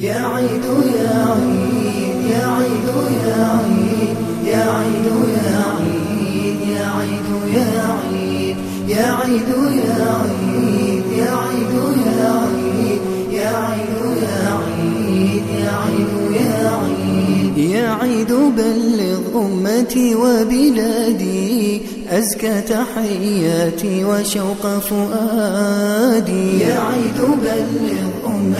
يا عيد يا عيد يا عيد يا عيد يا عيد يا عيد يا عيد يا عيد يا عيد يا عيد يا عيد يا عيد يا عيد يا عيد يا عيد يا عيد يا عيد بلغ أمتي وبلادي أزكى تحياتي وشوق فؤادي يا عيد بلغ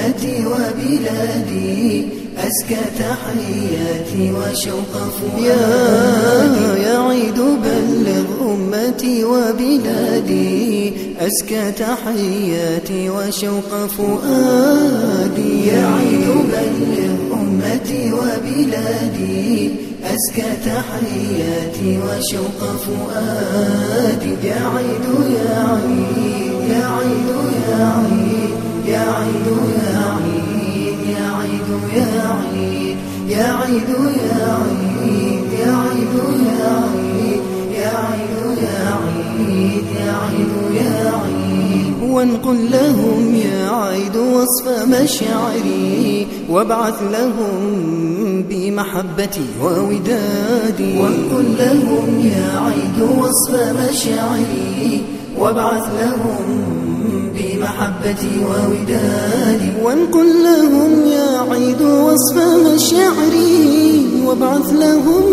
أمتي وبلادي أزكى تحياتي وشوق فؤادي. يا عيد بلغ أمتي وبلادي أزكى تحياتي وشوق فؤادي. يا عيد بلغ أمتي وبلادي أزكى تحياتي وشوق فؤادي. يا عيد يا عيد يا عيد يا عيد يا عيد يا عيد يا عيد يا عيد يا عيد وانقل لهم يا عيد وصف مشاعري وابعث لهم بمحبتي وودادي. وانقل لهم يا عيد وصف مشاعري وابعث لهم بمحبتي وودادي. وانقل لهم يا وابعث لهم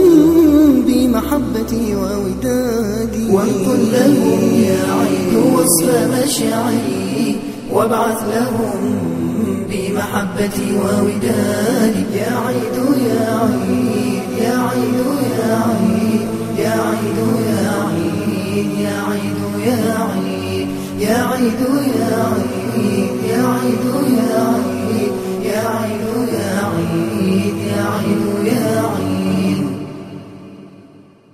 بمحبتي وودادي. وانقل لهم يا عيد وصف مشاعري. وابعث لهم بمحبتي وودادي. يا عيد يا عيد يا عيد يا عيد يا عيد يا عيد يا عيد يا عيد يا عيد يا عيد يا عيد يا عيد يا عيد يا عيد يا عيد يا عيد.